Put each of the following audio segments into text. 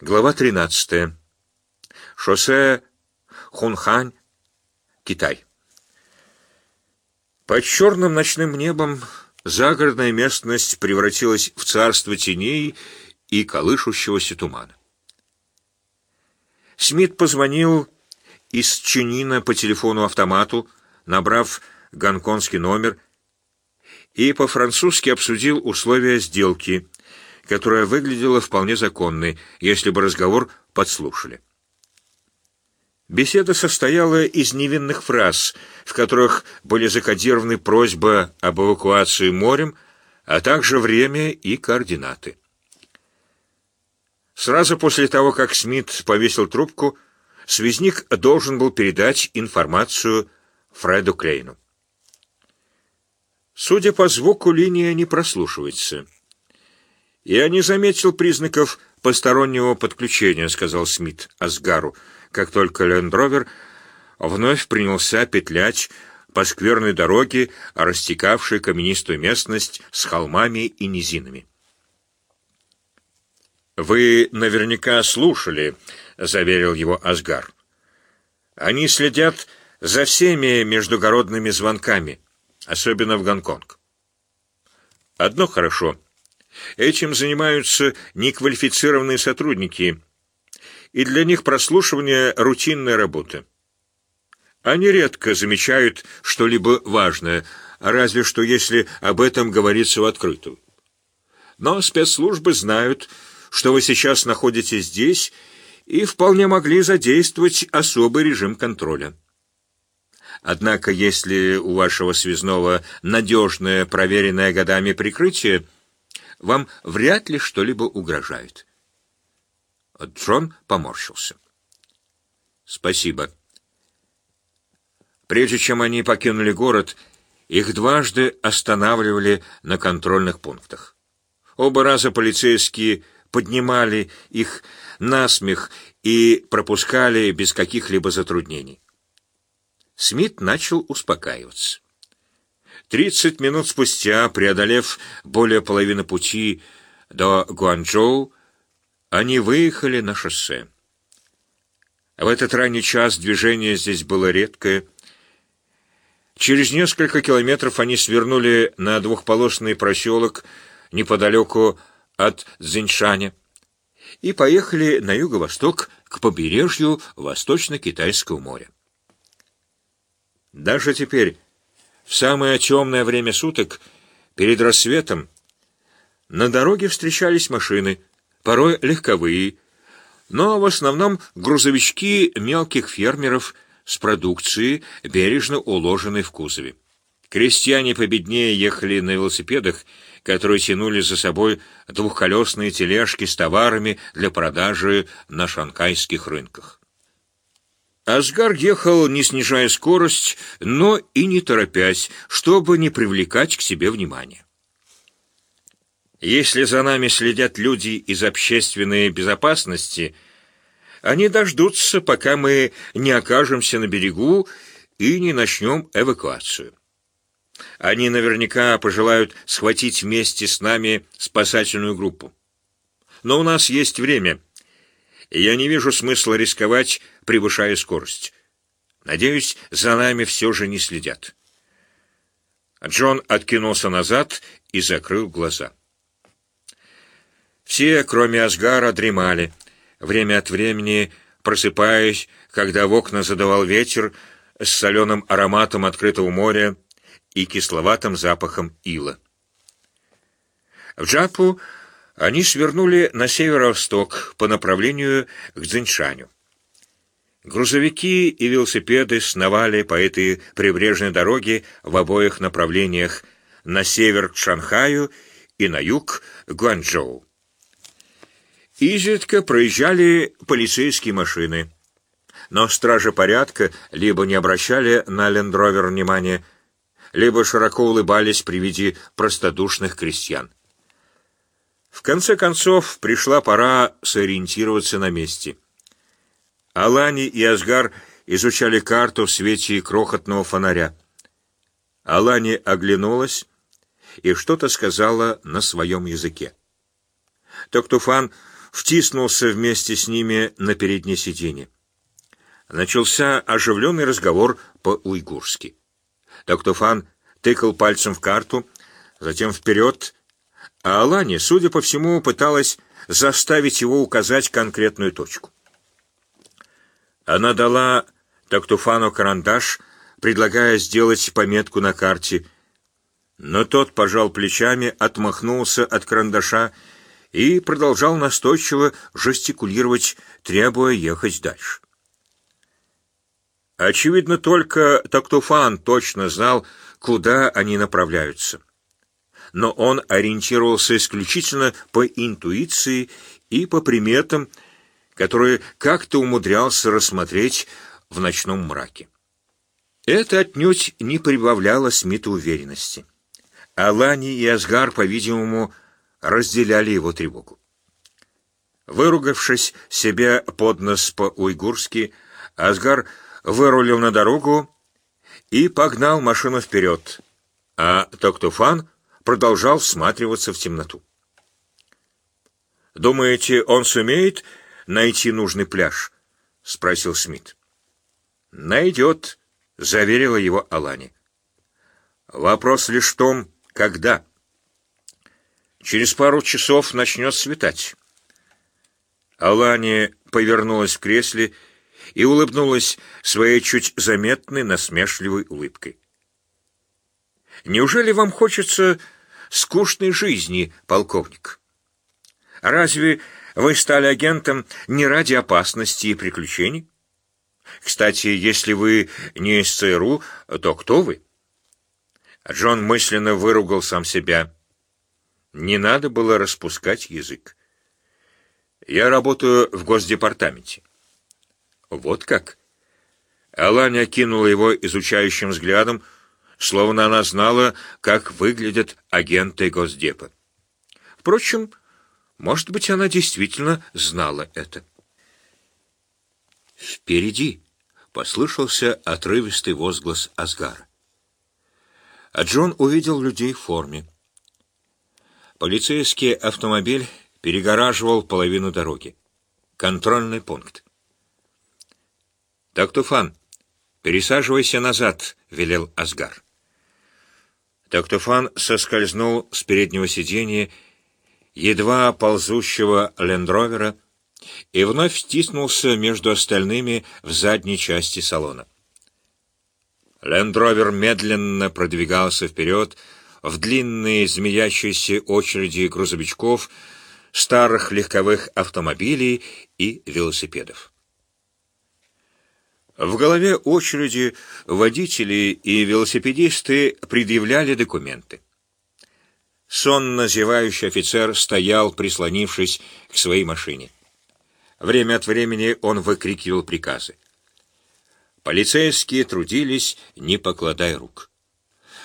Глава 13. Шоссе Хунхань, Китай. Под черным ночным небом загородная местность превратилась в царство теней и колышущегося тумана. Смит позвонил из Чинина по телефону-автомату, набрав гонконгский номер, и по-французски обсудил условия сделки — которая выглядела вполне законной, если бы разговор подслушали. Беседа состояла из невинных фраз, в которых были закодированы просьба об эвакуации морем, а также время и координаты. Сразу после того, как Смит повесил трубку, связник должен был передать информацию Фреду Клейну. Судя по звуку, линия не прослушивается. «Я не заметил признаков постороннего подключения», — сказал Смит Асгару, как только Лендровер вновь принялся петлять по скверной дороге, растекавшей каменистую местность с холмами и низинами. «Вы наверняка слушали», — заверил его Асгар. «Они следят за всеми междугородными звонками, особенно в Гонконг. Одно хорошо — Этим занимаются неквалифицированные сотрудники, и для них прослушивание — рутинная работа. Они редко замечают что-либо важное, разве что если об этом говорится в открытую. Но спецслужбы знают, что вы сейчас находитесь здесь, и вполне могли задействовать особый режим контроля. Однако, если у вашего связного надежное, проверенное годами прикрытие — вам вряд ли что-либо угрожает. Джон поморщился. Спасибо. Прежде чем они покинули город, их дважды останавливали на контрольных пунктах. Оба раза полицейские поднимали их на смех и пропускали без каких-либо затруднений. Смит начал успокаиваться. Тридцать минут спустя, преодолев более половины пути до Гуанчжоу, они выехали на шоссе. В этот ранний час движение здесь было редкое. Через несколько километров они свернули на двухполосный проселок неподалеку от Цзиньшаня и поехали на юго-восток к побережью Восточно-Китайского моря. Даже теперь в самое темное время суток, перед рассветом, на дороге встречались машины, порой легковые, но в основном грузовички мелких фермеров с продукцией, бережно уложенной в кузове. Крестьяне победнее ехали на велосипедах, которые тянули за собой двухколесные тележки с товарами для продажи на шанхайских рынках. Асгар ехал, не снижая скорость, но и не торопясь, чтобы не привлекать к себе внимания. Если за нами следят люди из общественной безопасности, они дождутся, пока мы не окажемся на берегу и не начнем эвакуацию. Они наверняка пожелают схватить вместе с нами спасательную группу. Но у нас есть время — я не вижу смысла рисковать, превышая скорость. Надеюсь, за нами все же не следят. Джон откинулся назад и закрыл глаза. Все, кроме Асгара, дремали, время от времени просыпаясь, когда в окна задавал ветер с соленым ароматом открытого моря и кисловатым запахом ила. В Джапу они свернули на северо-восток по направлению к Цзиньшаню. Грузовики и велосипеды сновали по этой прибрежной дороге в обоих направлениях, на север к Шанхаю и на юг к Гуанчжоу. Изредка проезжали полицейские машины, но стражи порядка либо не обращали на лендровер внимания, либо широко улыбались при виде простодушных крестьян. В конце концов, пришла пора сориентироваться на месте. Алани и Асгар изучали карту в свете крохотного фонаря. Алани оглянулась и что-то сказала на своем языке. Токтуфан втиснулся вместе с ними на переднее сиденье. Начался оживленный разговор по-уйгурски. Токтофан тыкал пальцем в карту, затем вперед, а Алани, судя по всему, пыталась заставить его указать конкретную точку. Она дала Токтуфану карандаш, предлагая сделать пометку на карте, но тот пожал плечами, отмахнулся от карандаша и продолжал настойчиво жестикулировать, требуя ехать дальше. Очевидно, только Токтуфан точно знал, куда они направляются. Но он ориентировался исключительно по интуиции и по приметам, которые как-то умудрялся рассмотреть в ночном мраке. Это отнюдь не прибавляло Смиту уверенности. Алани и Асгар, по-видимому, разделяли его тревогу. Выругавшись себе под нос по-уйгурски, Асгар вырулил на дорогу и погнал машину вперед, а Токтуфан продолжал всматриваться в темноту. «Думаете, он сумеет найти нужный пляж?» — спросил Смит. «Найдет», — заверила его Алани. «Вопрос лишь в том, когда». «Через пару часов начнет светать». Алани повернулась в кресле и улыбнулась своей чуть заметной насмешливой улыбкой. «Неужели вам хочется скучной жизни, полковник? Разве вы стали агентом не ради опасности и приключений? Кстати, если вы не из ЦРУ, то кто вы?» Джон мысленно выругал сам себя. Не надо было распускать язык. «Я работаю в Госдепартаменте». Вот как? Аланя кинула его изучающим взглядом, словно она знала, как выглядят агенты Госдепа. Впрочем, может быть, она действительно знала это. Впереди послышался отрывистый возглас Асгара. А Джон увидел людей в форме. Полицейский автомобиль перегораживал половину дороги. Контрольный пункт. «Токтуфан, пересаживайся назад», — велел Асгар. Токтуфан соскользнул с переднего сиденья, едва ползущего лендровера, и вновь стиснулся между остальными в задней части салона. Лендровер медленно продвигался вперед в длинные змеящиеся очереди грузовичков, старых легковых автомобилей и велосипедов. В голове очереди водители и велосипедисты предъявляли документы. Сонно зевающий офицер стоял, прислонившись к своей машине. Время от времени он выкрикивал приказы. Полицейские трудились, не покладая рук.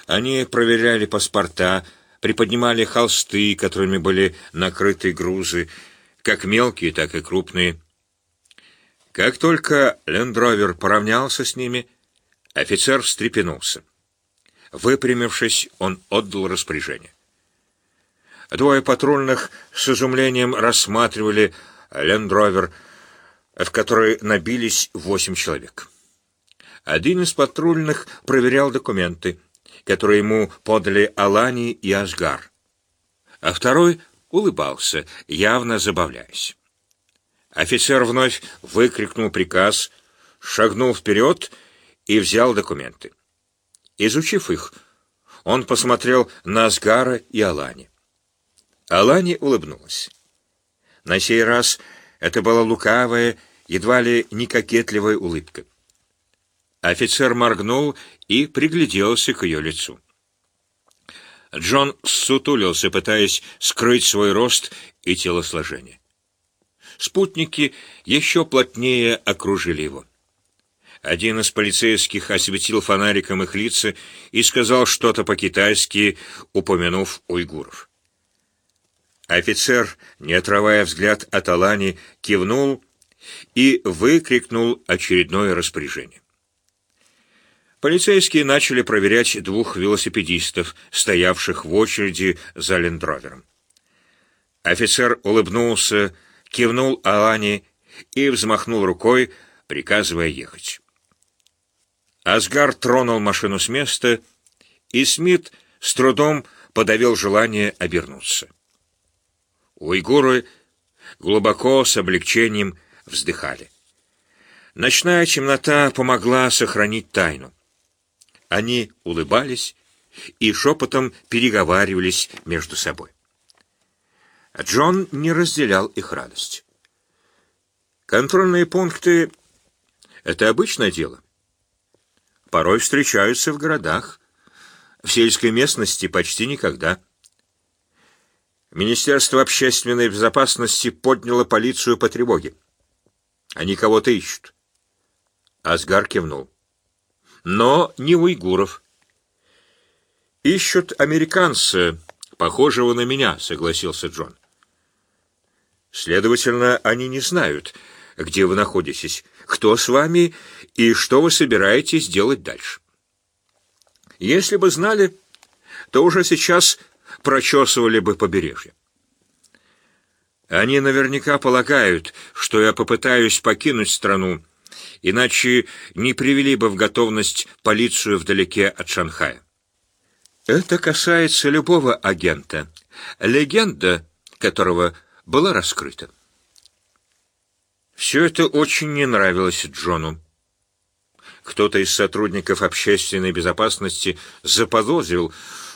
Они проверяли паспорта, приподнимали холсты, которыми были накрыты грузы, как мелкие, так и крупные, как только лендровер поравнялся с ними, офицер встрепенулся. Выпрямившись, он отдал распоряжение. Двое патрульных с изумлением рассматривали лендровер, в который набились восемь человек. Один из патрульных проверял документы, которые ему подали Алани и Асгар, а второй улыбался, явно забавляясь. Офицер вновь выкрикнул приказ, шагнул вперед и взял документы. Изучив их, он посмотрел на Асгара и Алани. Алани улыбнулась. На сей раз это была лукавая, едва ли не кокетливая улыбка. Офицер моргнул и пригляделся к ее лицу. Джон сутулился, пытаясь скрыть свой рост и телосложение. Спутники еще плотнее окружили его. Один из полицейских осветил фонариком их лица и сказал что-то по-китайски, упомянув уйгуров. Офицер, не отрывая взгляд от Алани, кивнул и выкрикнул очередное распоряжение. Полицейские начали проверять двух велосипедистов, стоявших в очереди за лендровером. Офицер улыбнулся, кивнул Алане и взмахнул рукой, приказывая ехать. Асгар тронул машину с места, и Смит с трудом подавил желание обернуться. Уйгуры глубоко с облегчением вздыхали. Ночная темнота помогла сохранить тайну. Они улыбались и шепотом переговаривались между собой. Джон не разделял их радость. Контрольные пункты — это обычное дело. Порой встречаются в городах, в сельской местности почти никогда. Министерство общественной безопасности подняло полицию по тревоге. Они кого-то ищут. Асгар кивнул. Но не уйгуров. Ищут американца, похожего на меня, согласился Джон. Следовательно, они не знают, где вы находитесь, кто с вами и что вы собираетесь делать дальше. Если бы знали, то уже сейчас прочесывали бы побережье. Они наверняка полагают, что я попытаюсь покинуть страну, иначе не привели бы в готовность полицию вдалеке от Шанхая. Это касается любого агента, легенда которого была раскрыта. Все это очень не нравилось Джону. Кто-то из сотрудников общественной безопасности заподозрил,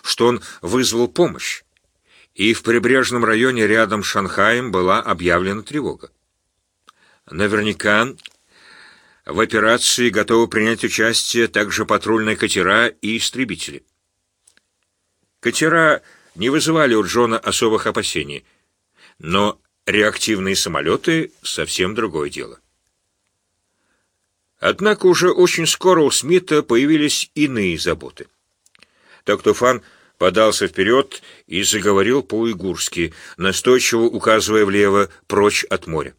что он вызвал помощь, и в прибрежном районе рядом с Шанхаем была объявлена тревога. Наверняка в операции готовы принять участие также патрульные катера и истребители. Катера не вызывали у Джона особых опасений, но реактивные самолеты — совсем другое дело. Однако уже очень скоро у Смита появились иные заботы. Токтофан подался вперед и заговорил по-уйгурски, настойчиво указывая влево, прочь от моря.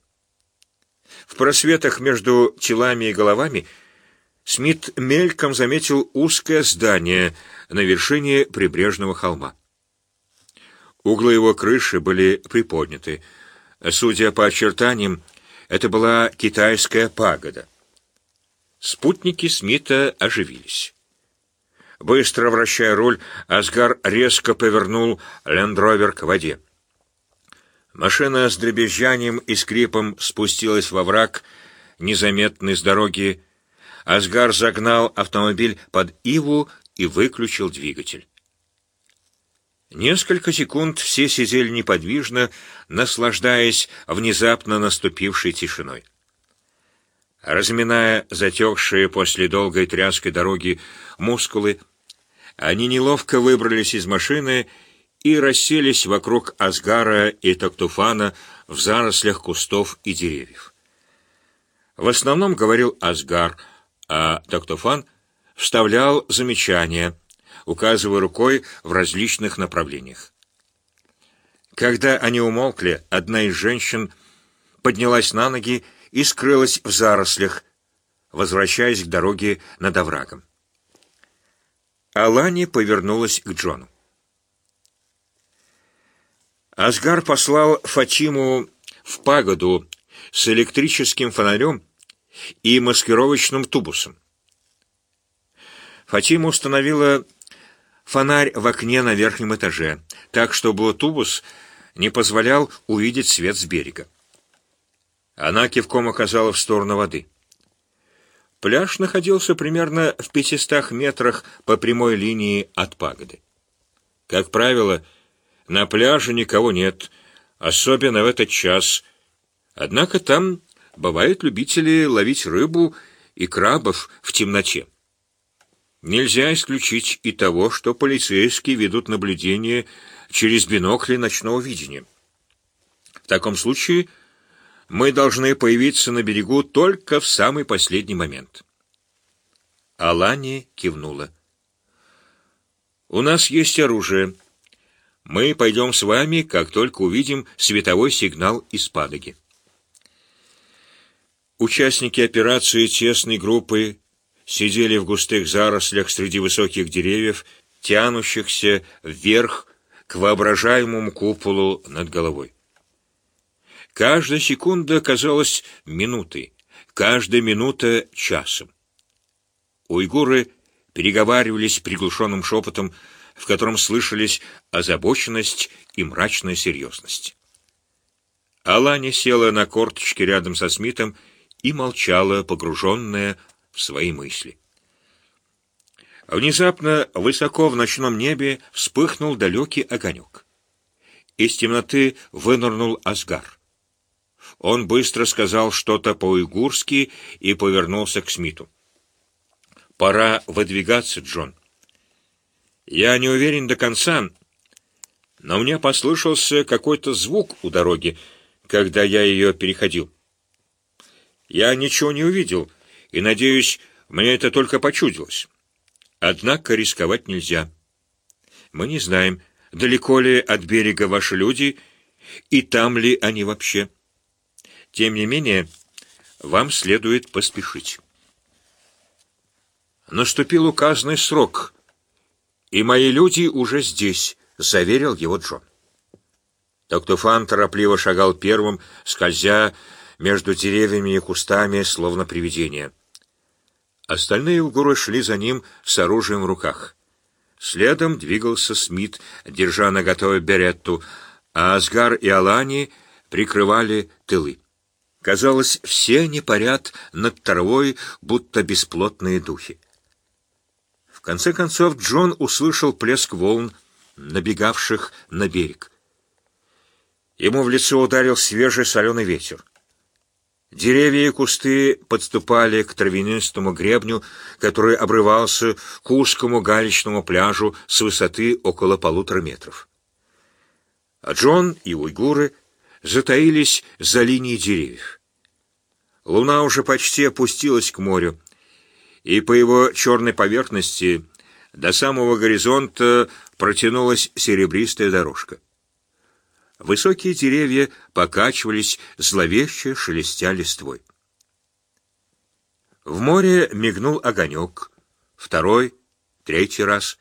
В просветах между телами и головами Смит мельком заметил узкое здание на вершине прибрежного холма. Углы его крыши были приподняты. Судя по очертаниям, это была китайская пагода. Спутники Смита оживились. Быстро вращая руль, Асгар резко повернул лендровер к воде. Машина с дребезжанием и скрипом спустилась во враг, незаметный с дороги. Асгар загнал автомобиль под Иву и выключил двигатель. Несколько секунд все сидели неподвижно, наслаждаясь внезапно наступившей тишиной. Разминая затекшие после долгой тряской дороги мускулы, они неловко выбрались из машины и расселись вокруг Асгара и Токтуфана в зарослях кустов и деревьев. В основном говорил Асгар, а Токтуфан вставлял замечания, указывая рукой в различных направлениях. Когда они умолкли, одна из женщин поднялась на ноги и скрылась в зарослях, возвращаясь к дороге над оврагом. Алани повернулась к Джону. Асгар послал Фатиму в пагоду с электрическим фонарем и маскировочным тубусом. Фатима установила фонарь в окне на верхнем этаже, так чтобы тубус не позволял увидеть свет с берега. Она кивком указала в сторону воды. Пляж находился примерно в пятистах метрах по прямой линии от пагоды. Как правило, на пляже никого нет, особенно в этот час. Однако там бывают любители ловить рыбу и крабов в темноте. Нельзя исключить и того, что полицейские ведут наблюдение через бинокли ночного видения. В таком случае мы должны появиться на берегу только в самый последний момент. Алани кивнула. «У нас есть оружие». Мы пойдем с вами, как только увидим световой сигнал из Падоги. Участники операции тесной группы сидели в густых зарослях среди высоких деревьев, тянущихся вверх к воображаемому куполу над головой. Каждая секунда казалась минутой, каждая минута — часом. Уйгуры переговаривались приглушенным шепотом, в котором слышались озабоченность и мрачная серьезность. Алани села на корточки рядом со Смитом и молчала, погруженная в свои мысли. Внезапно высоко в ночном небе вспыхнул далекий огонек. Из темноты вынырнул Асгар. Он быстро сказал что-то по-уйгурски и повернулся к Смиту. «Пора выдвигаться, Джон. Я не уверен до конца, но мне послышался какой-то звук у дороги, когда я ее переходил. Я ничего не увидел, и, надеюсь, мне это только почудилось. Однако рисковать нельзя. Мы не знаем, далеко ли от берега ваши люди, и там ли они вообще. Тем не менее, вам следует поспешить. Наступил указанный срок, и мои люди уже здесь, — заверил его Джон. Токтуфан торопливо шагал первым, скользя между деревьями и кустами, словно привидение. Остальные угуры шли за ним с оружием в руках. Следом двигался Смит, держа наготове беретту, а Асгар и Алани прикрывали тылы. Казалось, все они парят над травой, будто бесплотные духи. В конце концов Джон услышал плеск волн, набегавших на берег. Ему в лицо ударил свежий соленый ветер. Деревья и кусты подступали к травянистому гребню, который обрывался к узкому галечному пляжу с высоты около полутора метров. А Джон и уйгуры затаились за линией деревьев. Луна уже почти опустилась к морю, и по его черной поверхности до самого горизонта протянулась серебристая дорожка. Высокие деревья покачивались, зловеще шелестя листвой. В море мигнул огонек, второй, третий раз.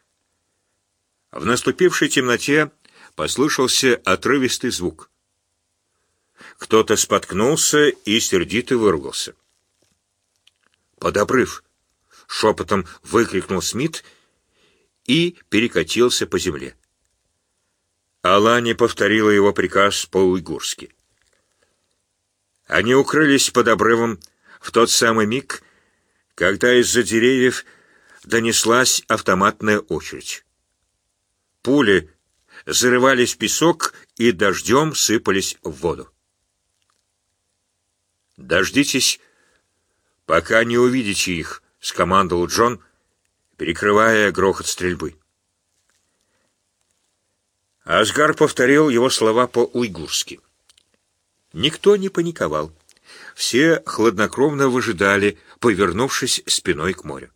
В наступившей темноте послышался отрывистый звук. Кто-то споткнулся и сердито выругался. «Под обрыв!» — шепотом выкрикнул Смит и перекатился по земле. Алани повторила его приказ по-уйгурски. Они укрылись под обрывом в тот самый миг, когда из-за деревьев донеслась автоматная очередь. Пули зарывались в песок и дождем сыпались в воду. «Дождитесь, пока не увидите их», — скомандовал Джон, перекрывая грохот стрельбы. Асгар повторил его слова по-уйгурски. Никто не паниковал. Все хладнокровно выжидали, повернувшись спиной к морю.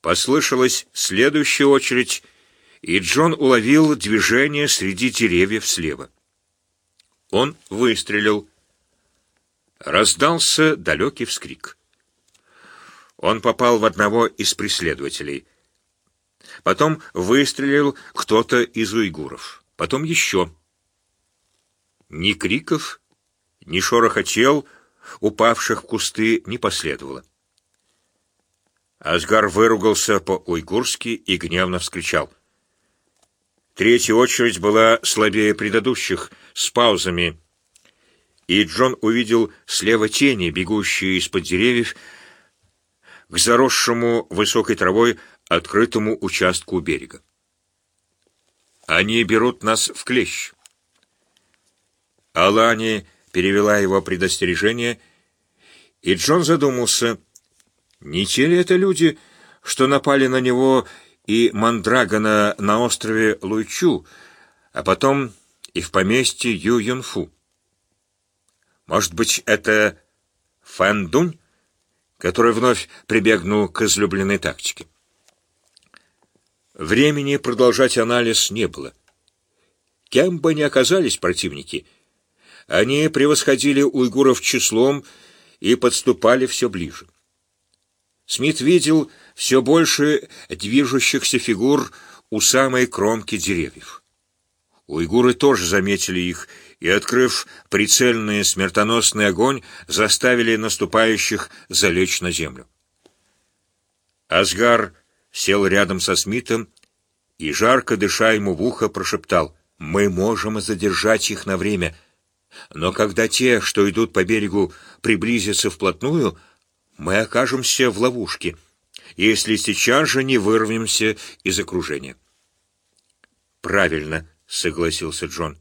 Послышалась следующая очередь, и Джон уловил движение среди деревьев слева. Он выстрелил. Раздался далекий вскрик. Он попал в одного из преследователей — Потом выстрелил кто-то из уйгуров. Потом еще. Ни криков, ни шороха тел, упавших в кусты, не последовало. Асгар выругался по-уйгурски и гневно вскричал. Третья очередь была слабее предыдущих, с паузами, и Джон увидел слева тени, бегущие из-под деревьев, к заросшему высокой травой открытому участку берега. Они берут нас в клещ. Алани перевела его предостережение, и Джон задумался, не те ли это люди, что напали на него и Мандрагона на острове Луйчу, а потом и в поместье Ю-Юнфу. Может быть, это Фэн который вновь прибегнул к излюбленной тактике. Времени продолжать анализ не было. Кем бы ни оказались противники, они превосходили уйгуров числом и подступали все ближе. Смит видел все больше движущихся фигур у самой кромки деревьев. Уйгуры тоже заметили их и, открыв прицельный смертоносный огонь, заставили наступающих залечь на землю. Асгар сел рядом со Смитом и, жарко дыша ему в ухо, прошептал, «Мы можем задержать их на время, но когда те, что идут по берегу, приблизятся вплотную, мы окажемся в ловушке, если сейчас же не вырвемся из окружения». «Правильно», — согласился Джон.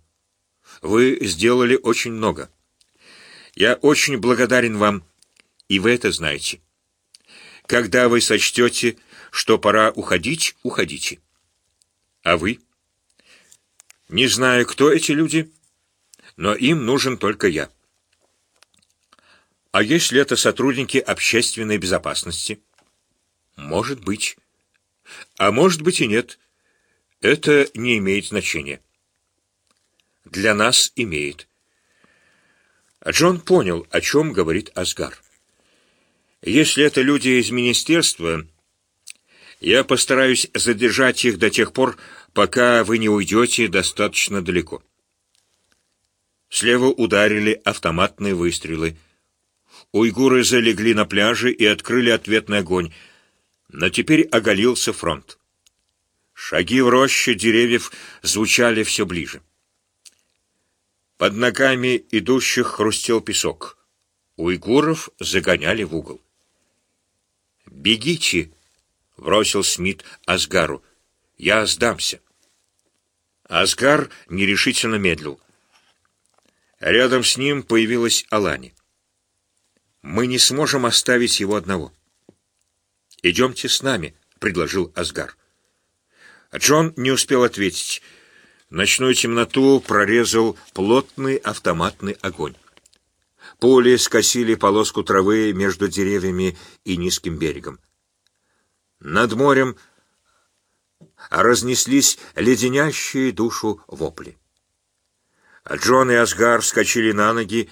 «Вы сделали очень много. Я очень благодарен вам, и вы это знаете. Когда вы сочтете, что пора уходить, уходите. А вы? Не знаю, кто эти люди, но им нужен только я. А если это сотрудники общественной безопасности? Может быть. А может быть и нет. Это не имеет значения. Для нас имеет. Джон понял, о чем говорит Асгар. Если это люди из министерства, я постараюсь задержать их до тех пор, пока вы не уйдете достаточно далеко. Слева ударили автоматные выстрелы. Уйгуры залегли на пляже и открыли ответный огонь, но теперь оголился фронт. Шаги в роще деревьев звучали все ближе. Под ногами идущих хрустел песок. Уйгуров загоняли в угол. «Бегите!» — бросил Смит Асгару. «Я сдамся». Асгар нерешительно медлил. Рядом с ним появилась Алани. «Мы не сможем оставить его одного». «Идемте с нами», — предложил Асгар. Джон не успел ответить. Ночную темноту прорезал плотный автоматный огонь. Пули скосили полоску травы между деревьями и низким берегом. Над морем разнеслись леденящие душу вопли. Джон и Асгар вскочили на ноги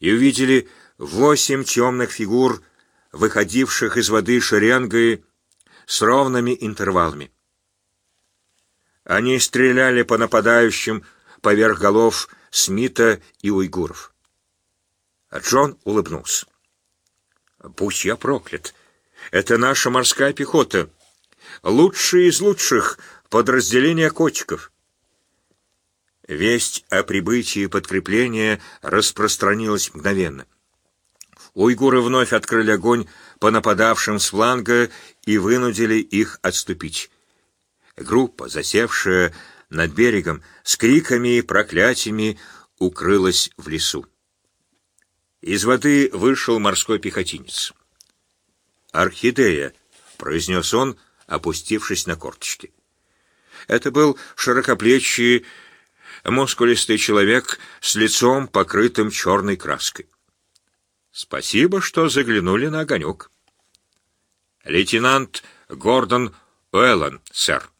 и увидели восемь темных фигур, выходивших из воды шеренгой с ровными интервалами. Они стреляли по нападающим поверх голов Смита и уйгуров. А Джон улыбнулся. «Будь я проклят! Это наша морская пехота. Лучшие из лучших подразделения котиков». Весть о прибытии подкрепления распространилась мгновенно. Уйгуры вновь открыли огонь по нападавшим с фланга и вынудили их отступить. Группа, засевшая над берегом, с криками и проклятиями укрылась в лесу. Из воды вышел морской пехотинец. «Орхидея», — произнес он, опустившись на корточки. Это был широкоплечий, мускулистый человек с лицом, покрытым черной краской. «Спасибо, что заглянули на огонек». «Лейтенант Гордон Уэллон, сэр.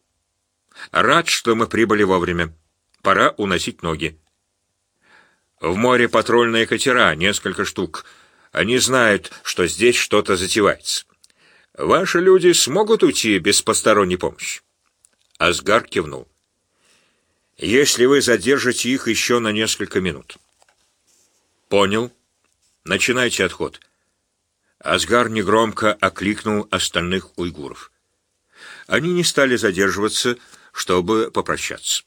Рад, что мы прибыли вовремя. Пора уносить ноги. В море патрульные катера, несколько штук. Они знают, что здесь что-то затевается. Ваши люди смогут уйти без посторонней помощи?» Асгар кивнул. «Если вы задержите их еще на несколько минут». «Понял. Начинайте отход». Асгар негромко окликнул остальных уйгуров. Они не стали задерживаться, чтобы попрощаться.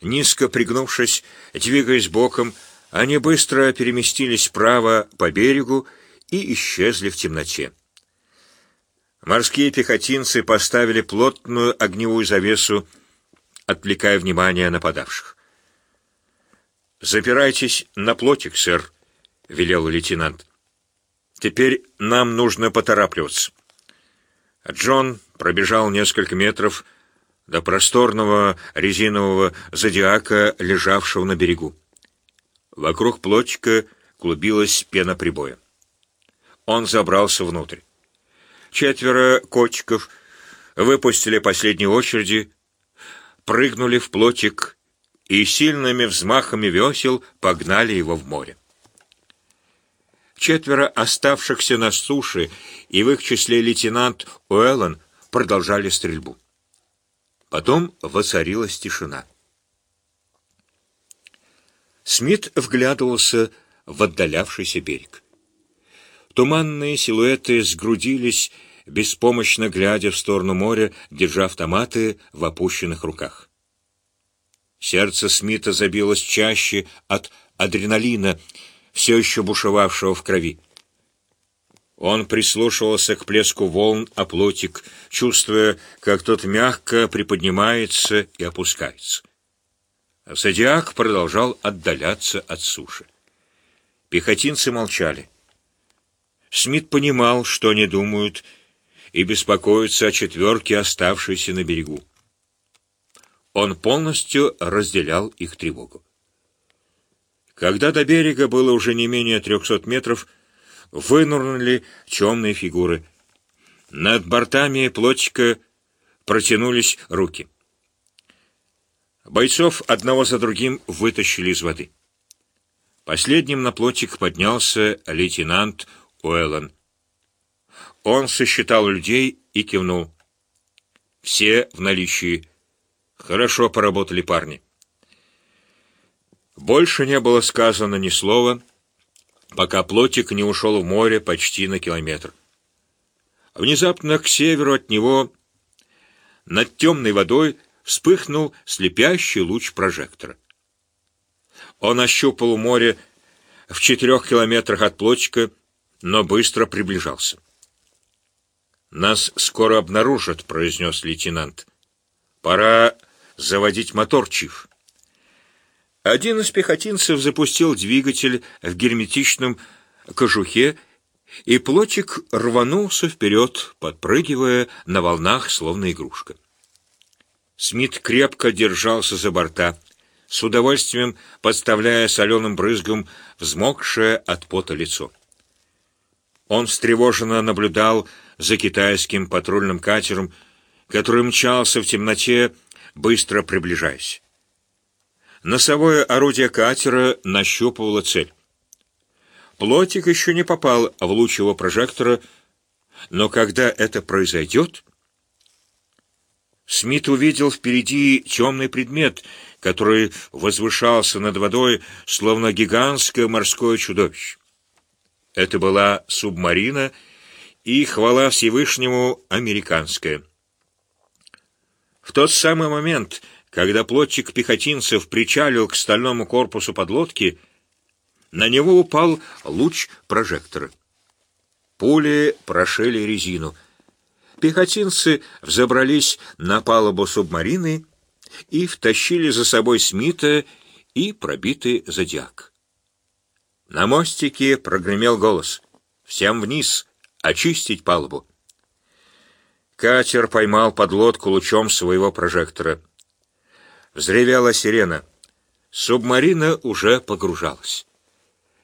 Низко пригнувшись, двигаясь боком, они быстро переместились вправо по берегу и исчезли в темноте. Морские пехотинцы поставили плотную огневую завесу, отвлекая внимание нападавших. «Запирайтесь на плотик, сэр», — велел лейтенант. «Теперь нам нужно поторапливаться». Джон пробежал несколько метров до просторного резинового зодиака, лежавшего на берегу. Вокруг плотика клубилась пена прибоя. Он забрался внутрь. Четверо котиков выпустили последние очереди, прыгнули в плотик и сильными взмахами весел погнали его в море. Четверо оставшихся на суше, и в их числе лейтенант Уэллон, продолжали стрельбу. Потом воцарилась тишина. Смит вглядывался в отдалявшийся берег. Туманные силуэты сгрудились, беспомощно глядя в сторону моря, держа автоматы в опущенных руках. Сердце Смита забилось чаще от адреналина, все еще бушевавшего в крови. Он прислушивался к плеску волн о плотик, чувствуя, как тот мягко приподнимается и опускается. А зодиак продолжал отдаляться от суши. Пехотинцы молчали. Смит понимал, что они думают, и беспокоится о четверке, оставшейся на берегу. Он полностью разделял их тревогу. Когда до берега было уже не менее трехсот метров, вынурнули темные фигуры. Над бортами плотика протянулись руки. Бойцов одного за другим вытащили из воды. Последним на плотик поднялся лейтенант Уэллен. Он сосчитал людей и кивнул. Все в наличии. Хорошо поработали парни. Больше не было сказано ни слова, пока плотик не ушел в море почти на километр. Внезапно к северу от него над темной водой вспыхнул слепящий луч прожектора. Он ощупал море в четырех километрах от плотика, но быстро приближался. «Нас скоро обнаружат», — произнес лейтенант. «Пора заводить мотор, Чиф». Один из пехотинцев запустил двигатель в герметичном кожухе, и плотик рванулся вперед, подпрыгивая на волнах, словно игрушка. Смит крепко держался за борта, с удовольствием подставляя соленым брызгом взмокшее от пота лицо. Он встревоженно наблюдал за китайским патрульным катером, который мчался в темноте, быстро приближаясь. Носовое орудие катера нащупывало цель. Плотик еще не попал в луч его прожектора, но когда это произойдет... Смит увидел впереди темный предмет, который возвышался над водой, словно гигантское морское чудовище. Это была субмарина, и, хвала Всевышнему, американская. В тот самый момент, когда плотчик пехотинцев причалил к стальному корпусу подлодки, на него упал луч прожектора. Пули прошили резину. Пехотинцы взобрались на палубу субмарины и втащили за собой Смита и пробитый зодиак. На мостике прогремел голос. «Всем вниз! Очистить палубу!» Катер поймал подлодку лучом своего прожектора. Взревела сирена. Субмарина уже погружалась.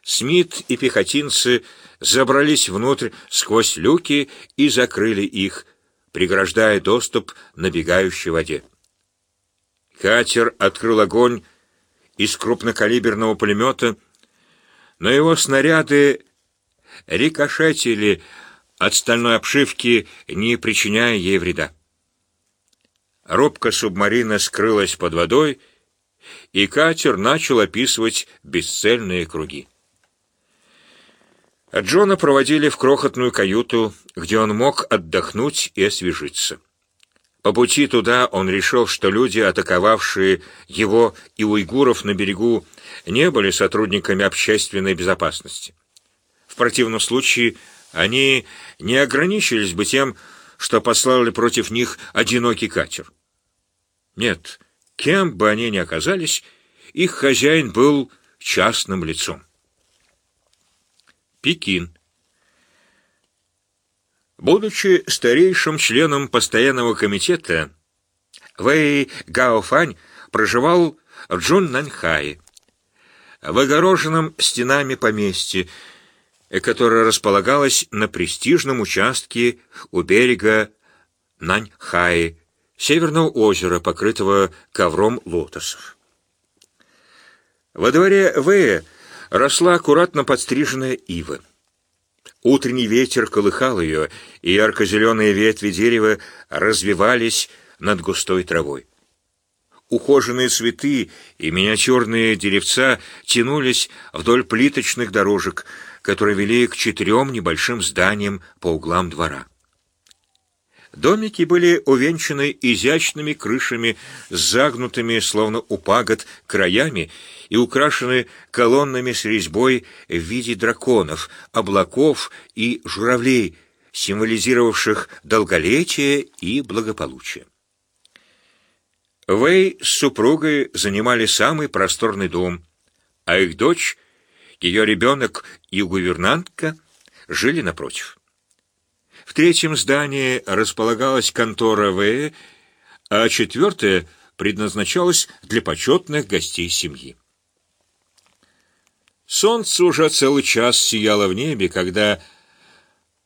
Смит и пехотинцы забрались внутрь сквозь люки и закрыли их, преграждая доступ набегающей воде. Катер открыл огонь из крупнокалиберного пулемета, но его снаряды рикошетили от стальной обшивки, не причиняя ей вреда. Рубка субмарины скрылась под водой, и катер начал описывать бесцельные круги. Джона проводили в крохотную каюту, где он мог отдохнуть и освежиться. По пути туда он решил, что люди, атаковавшие его и уйгуров на берегу, не были сотрудниками общественной безопасности. В противном случае они не ограничились бы тем, что послали против них одинокий катер. Нет, кем бы они ни оказались, их хозяин был частным лицом. Пекин. Будучи старейшим членом постоянного комитета, Вэй Гаофань проживал в Джуннанхае, в огороженном стенами поместье, которое располагалось на престижном участке у берега Наньхаи, северного озера, покрытого ковром лотосов. Во дворе Вэя росла аккуратно подстриженная ива. Утренний ветер колыхал ее, и ярко-зеленые ветви дерева развивались над густой травой. Ухоженные цветы и миниатюрные деревца тянулись вдоль плиточных дорожек, которые вели к четырем небольшим зданиям по углам двора. Домики были увенчаны изящными крышами загнутыми, словно у пагод, краями и украшены колоннами с резьбой в виде драконов, облаков и журавлей, символизировавших долголетие и благополучие. Вэй с супругой занимали самый просторный дом, а их дочь, ее ребенок и гувернантка жили напротив. В третьем здании располагалась контора В, а четвертое предназначалось для почетных гостей семьи. Солнце уже целый час сияло в небе, когда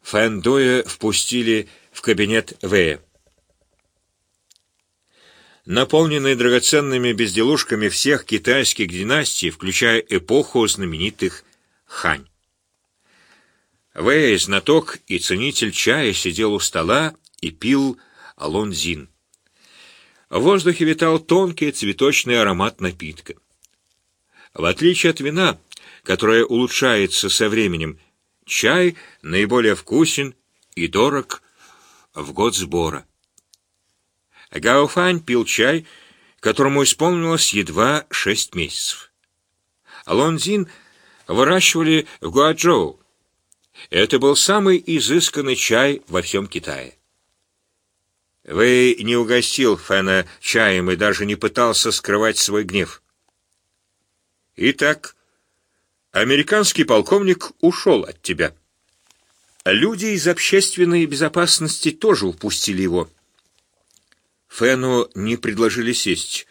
Фэндоя впустили в кабинет В. Наполненный драгоценными безделушками всех китайских династий, включая эпоху знаменитых Хань. Вэй, знаток и ценитель чая, сидел у стола и пил алонзин. В воздухе витал тонкий цветочный аромат напитка. В отличие от вина, которое улучшается со временем, чай наиболее вкусен и дорог в год сбора. Гаофань пил чай, которому исполнилось едва шесть месяцев. Алонзин выращивали в Гуаджоу, это был самый изысканный чай во всем Китае. Вэй не угостил Фэна чаем и даже не пытался скрывать свой гнев. Итак, американский полковник ушел от тебя. Люди из общественной безопасности тоже упустили его. Фэну не предложили сесть,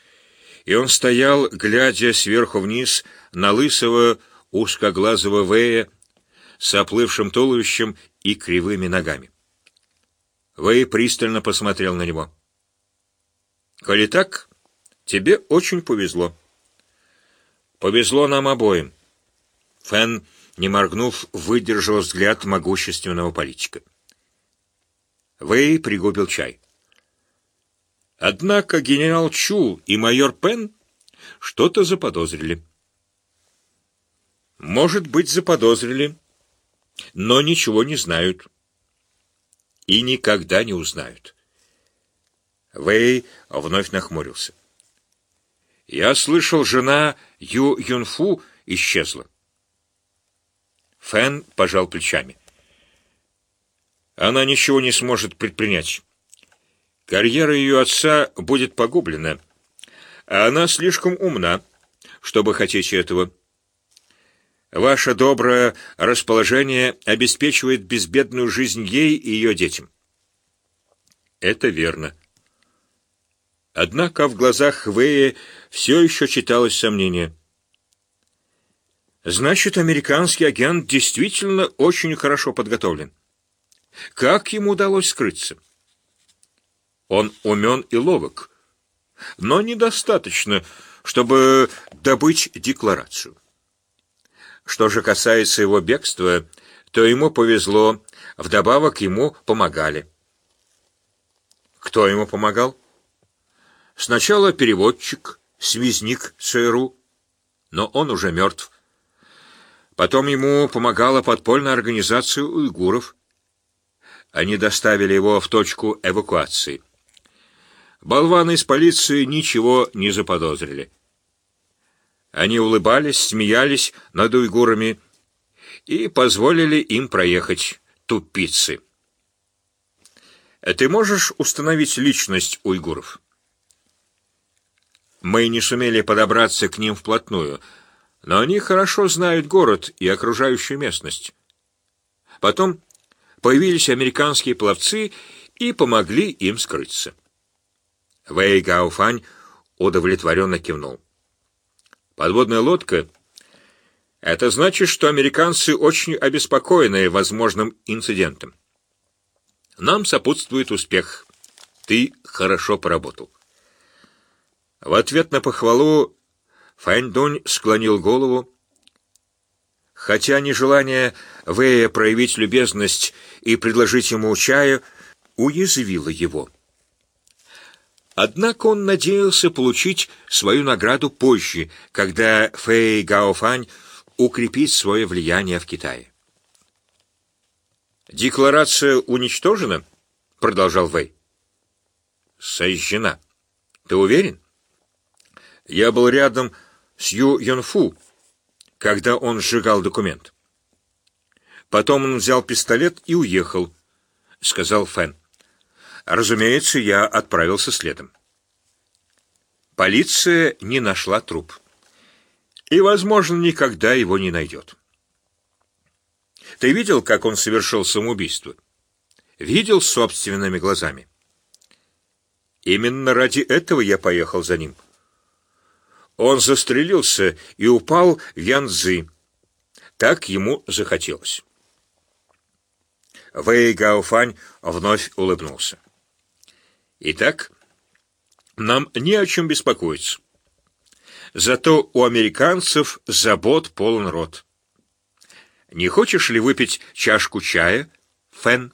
и он стоял, глядя сверху вниз на лысого узкоглазого Вэя, с оплывшим туловищем и кривыми ногами. Вэй пристально посмотрел на него. «Коли так, тебе очень повезло». «Повезло нам обоим». Фэн, не моргнув, выдержал взгляд могущественного политика. Вэй пригубил чай. Однако генерал Чу и майор Пен что-то заподозрили. Может быть, заподозрили, но ничего не знают. И никогда не узнают. Вэй вновь нахмурился. Я слышал, жена Ю Юнфу исчезла. Фэн пожал плечами. Она ничего не сможет предпринять. Карьера ее отца будет погублена, а она слишком умна, чтобы хотеть этого. Ваше доброе расположение обеспечивает безбедную жизнь ей и ее детям. Это верно. Однако в глазах Вэя все еще читалось сомнение. Значит, американский агент действительно очень хорошо подготовлен. Как ему удалось скрыться? Он умен и ловок, но недостаточно, чтобы добыть декларацию. Что же касается его бегства, то ему повезло, вдобавок ему помогали. Кто ему помогал? Сначала переводчик, связник ЦРУ, но он уже мертв. Потом ему помогала подпольная организация уйгуров. Они доставили его в точку эвакуации. Болваны из полиции ничего не заподозрили. Они улыбались, смеялись над уйгурами и позволили им проехать, тупицы. Ты можешь установить личность уйгуров? Мы не сумели подобраться к ним вплотную, но они хорошо знают город и окружающую местность. Потом появились американские пловцы и помогли им скрыться. Вэй Гаофань удовлетворенно кивнул. Подводная лодка — это значит, что американцы очень обеспокоены возможным инцидентом. Нам сопутствует успех. Ты хорошо поработал. В ответ на похвалу Фэнь склонил голову. Хотя нежелание Вэя проявить любезность и предложить ему чаю уязвило его. Однако он надеялся получить свою награду позже, когда Фэй Гаофань укрепит свое влияние в Китае. «Декларация уничтожена?» — продолжал Вэй. «Сожжена. Ты уверен?» «Я был рядом с Ю Юнфу, когда он сжигал документ. Потом он взял пистолет и уехал», — сказал Фэн. Разумеется, я отправился следом. Полиция не нашла труп. И, возможно, никогда его не найдет. Ты видел, как он совершил самоубийство? Видел собственными глазами. Именно ради этого я поехал за ним. Он застрелился и упал в Янцзы. Так ему захотелось. Вэй Гаофань вновь улыбнулся. Итак, нам не о чем беспокоиться. Зато у американцев забот полон рот. Не хочешь ли выпить чашку чая, Фен?